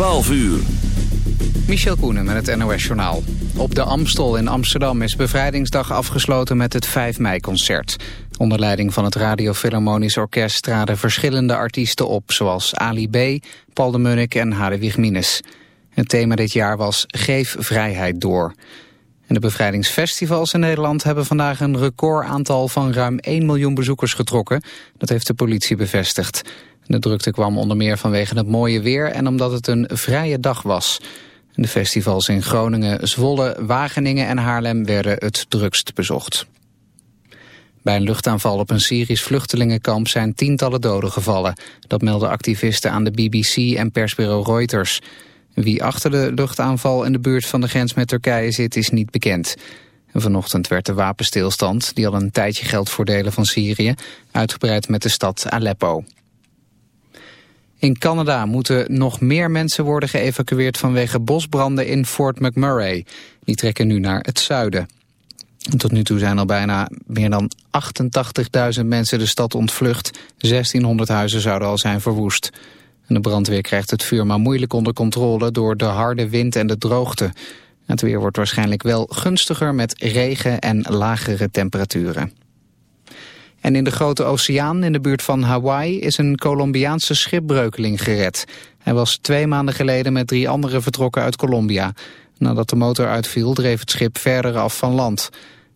12 uur. Michel Koenen met het NOS-journaal. Op de Amstel in Amsterdam is bevrijdingsdag afgesloten met het 5 mei-concert. Onder leiding van het Radio Philharmonisch Orkest traden verschillende artiesten op... zoals Ali B., Paul de Munnik en Hadewig Minnes. Het thema dit jaar was Geef vrijheid door. En de bevrijdingsfestivals in Nederland hebben vandaag een recordaantal van ruim 1 miljoen bezoekers getrokken. Dat heeft de politie bevestigd. De drukte kwam onder meer vanwege het mooie weer en omdat het een vrije dag was. De festivals in Groningen, Zwolle, Wageningen en Haarlem werden het drukst bezocht. Bij een luchtaanval op een Syrisch vluchtelingenkamp zijn tientallen doden gevallen. Dat melden activisten aan de BBC en persbureau Reuters. Wie achter de luchtaanval in de buurt van de grens met Turkije zit is niet bekend. Vanochtend werd de wapenstilstand, die al een tijdje geldt voor delen van Syrië, uitgebreid met de stad Aleppo. In Canada moeten nog meer mensen worden geëvacueerd vanwege bosbranden in Fort McMurray. Die trekken nu naar het zuiden. Tot nu toe zijn al bijna meer dan 88.000 mensen de stad ontvlucht. 1600 huizen zouden al zijn verwoest. de brandweer krijgt het vuur maar moeilijk onder controle door de harde wind en de droogte. Het weer wordt waarschijnlijk wel gunstiger met regen en lagere temperaturen. En in de Grote Oceaan in de buurt van Hawaii is een Colombiaanse schipbreukeling gered. Hij was twee maanden geleden met drie anderen vertrokken uit Colombia. Nadat de motor uitviel dreef het schip verder af van land.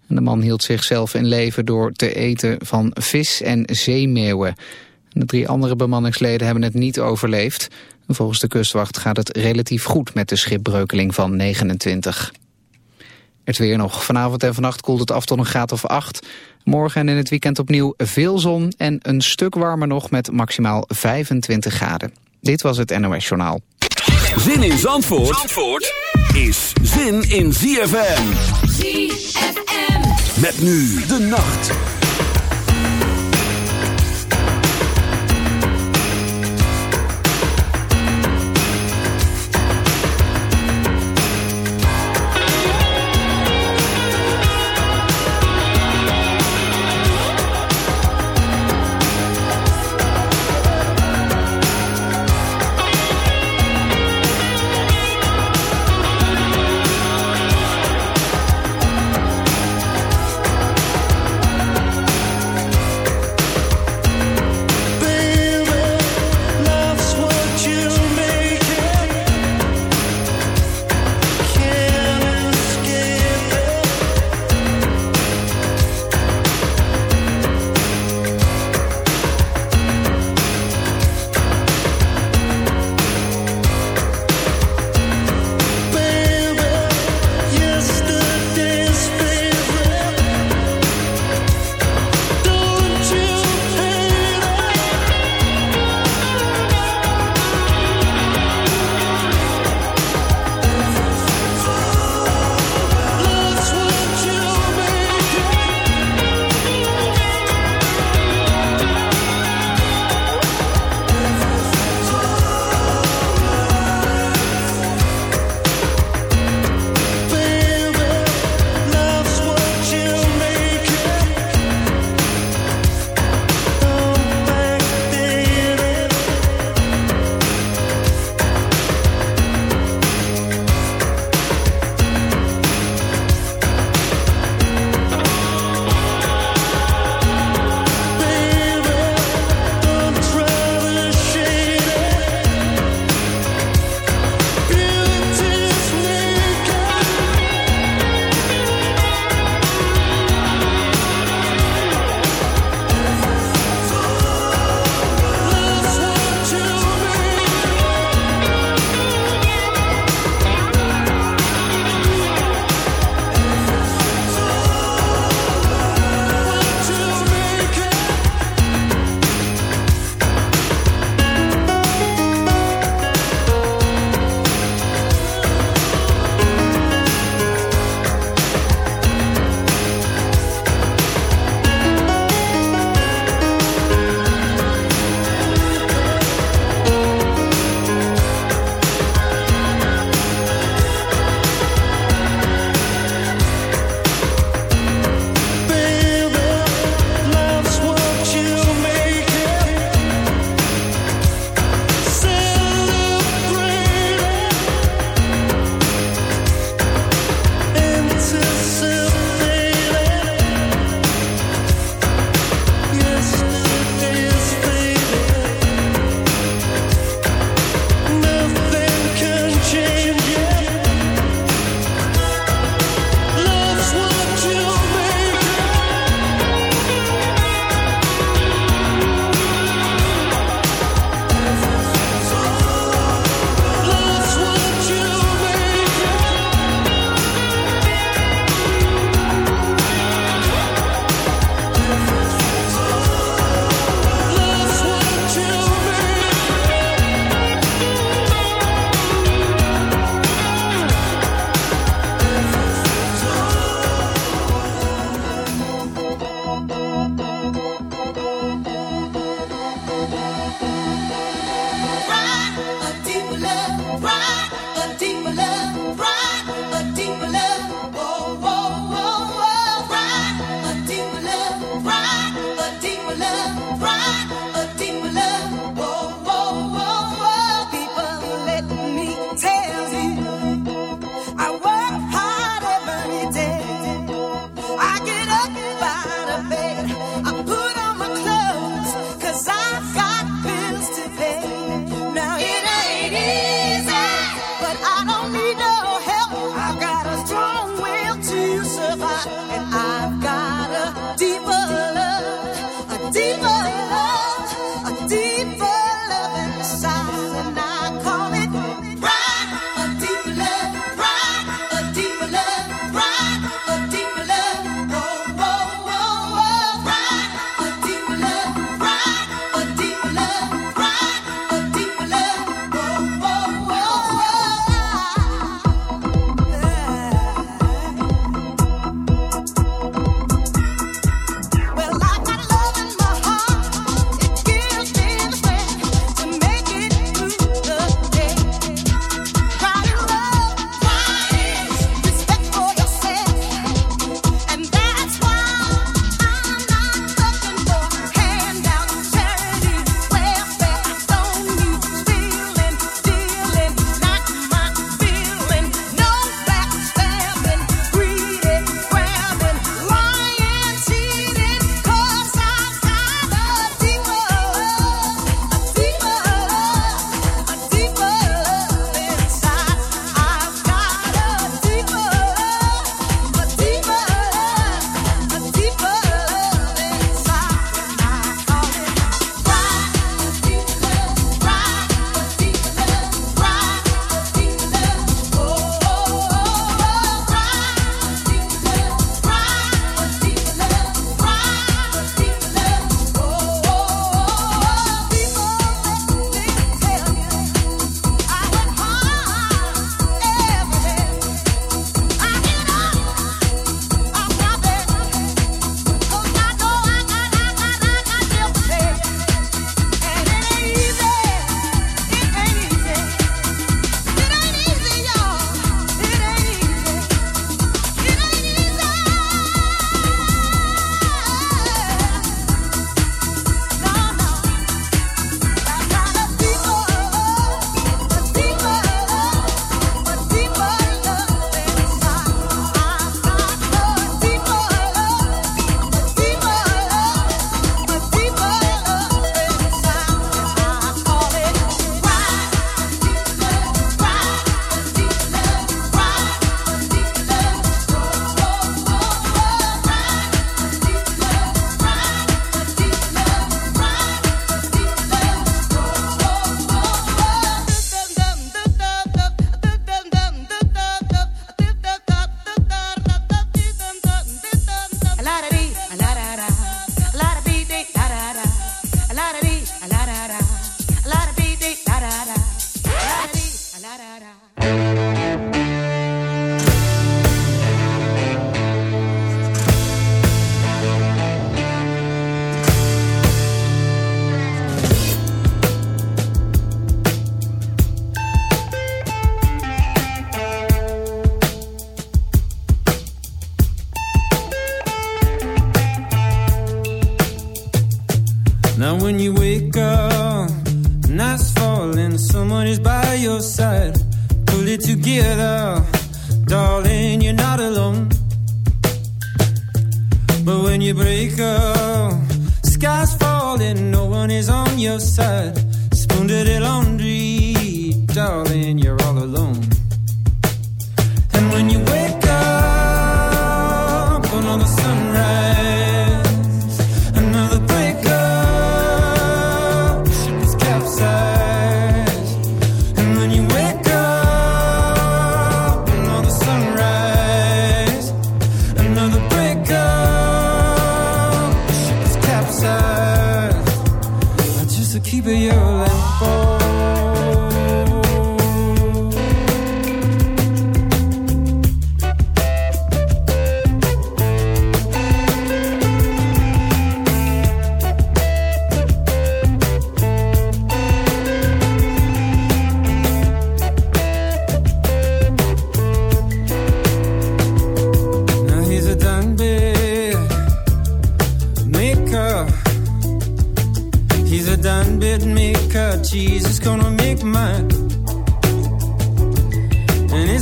de man hield zichzelf in leven door te eten van vis en zeemeeuwen. De drie andere bemanningsleden hebben het niet overleefd. Volgens de kustwacht gaat het relatief goed met de schipbreukeling van 29. Het weer nog. Vanavond en vannacht koelt het af tot een graad of 8. Morgen en in het weekend opnieuw veel zon en een stuk warmer nog met maximaal 25 graden. Dit was het NOS Journaal. Zin in Zandvoort, Zandvoort is zin in ZFM. ZFM. Met nu de nacht.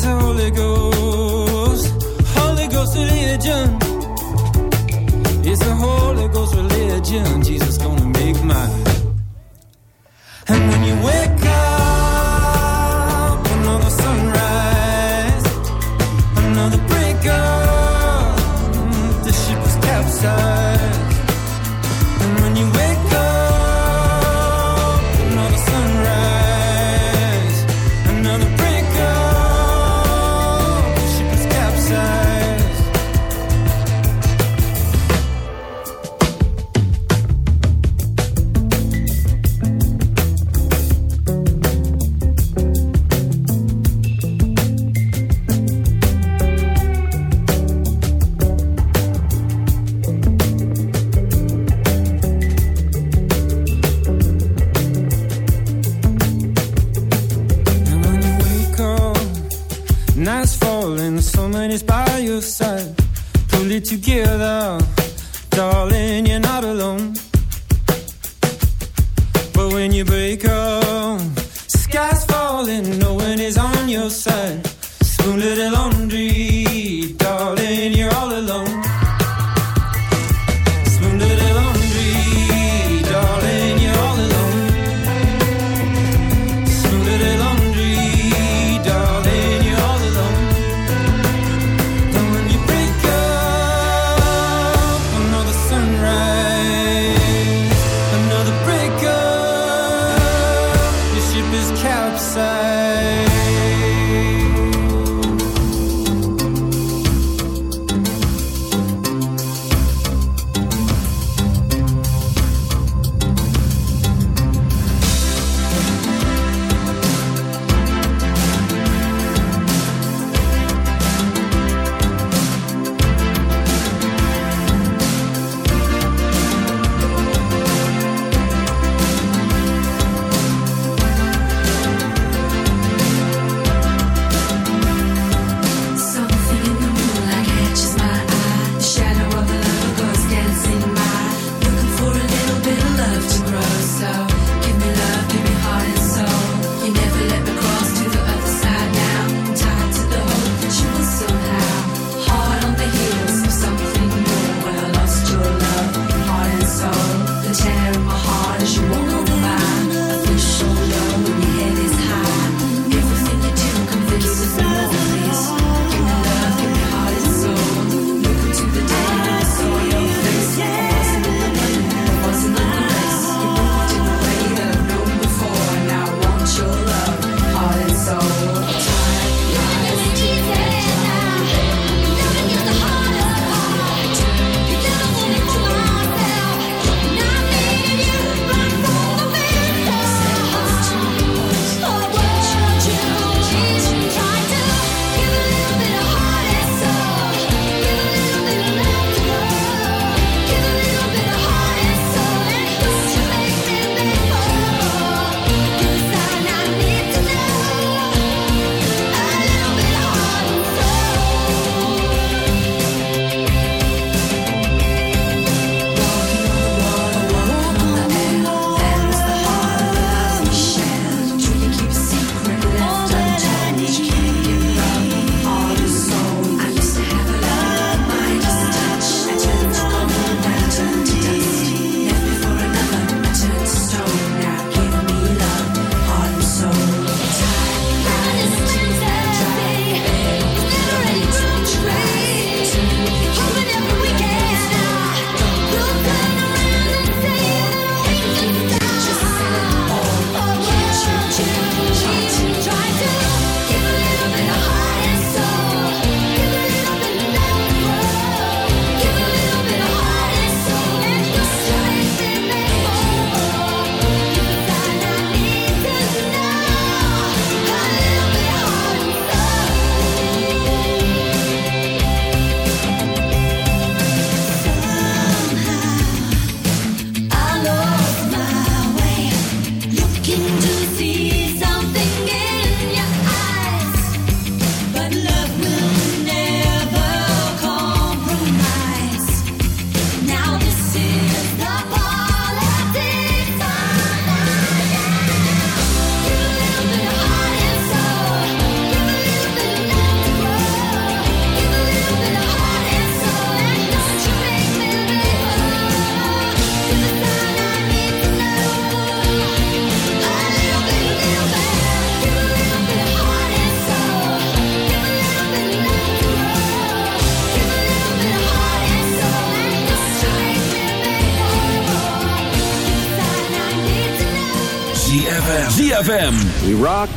is the Holy Ghost. Holy Ghost religion. It's the Holy Ghost religion. Jesus gonna make mine. And when you wake up.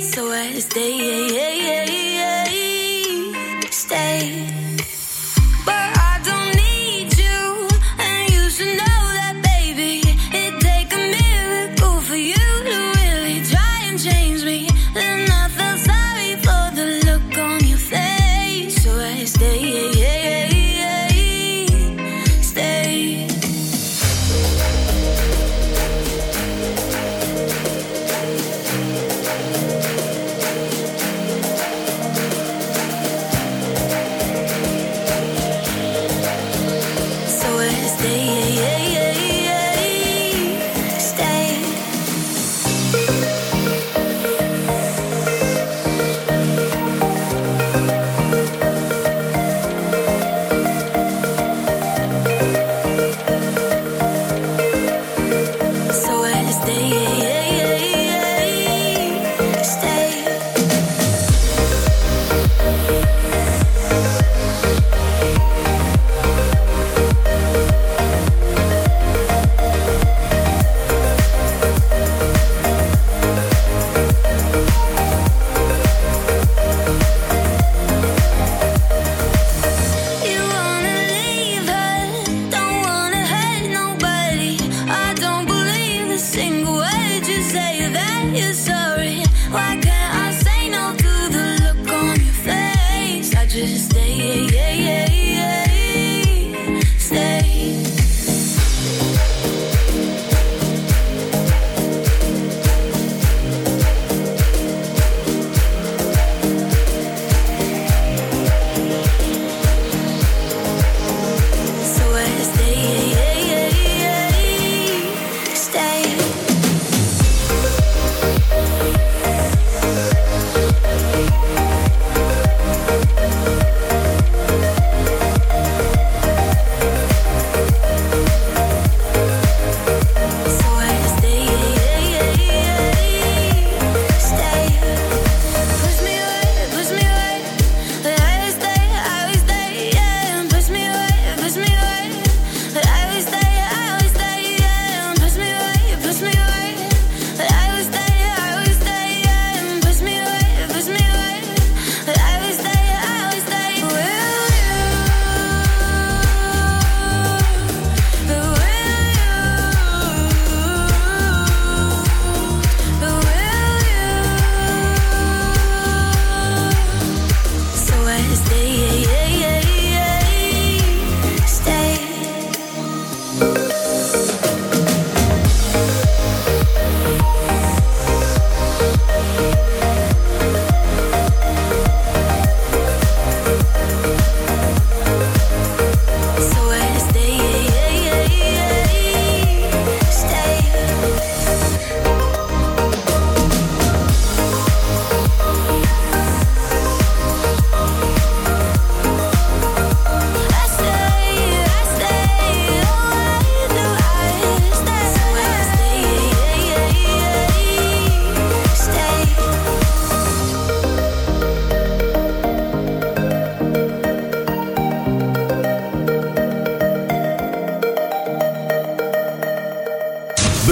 so I stay.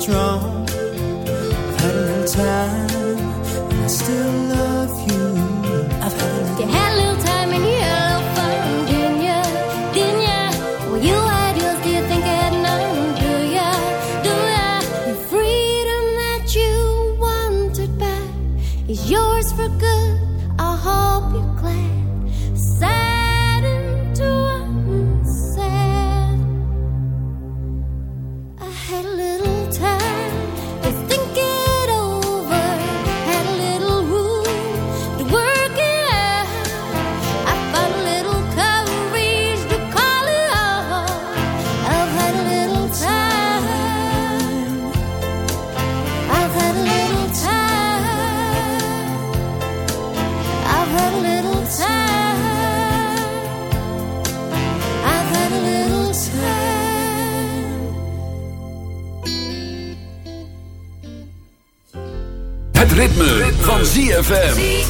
What's wrong. ZFM.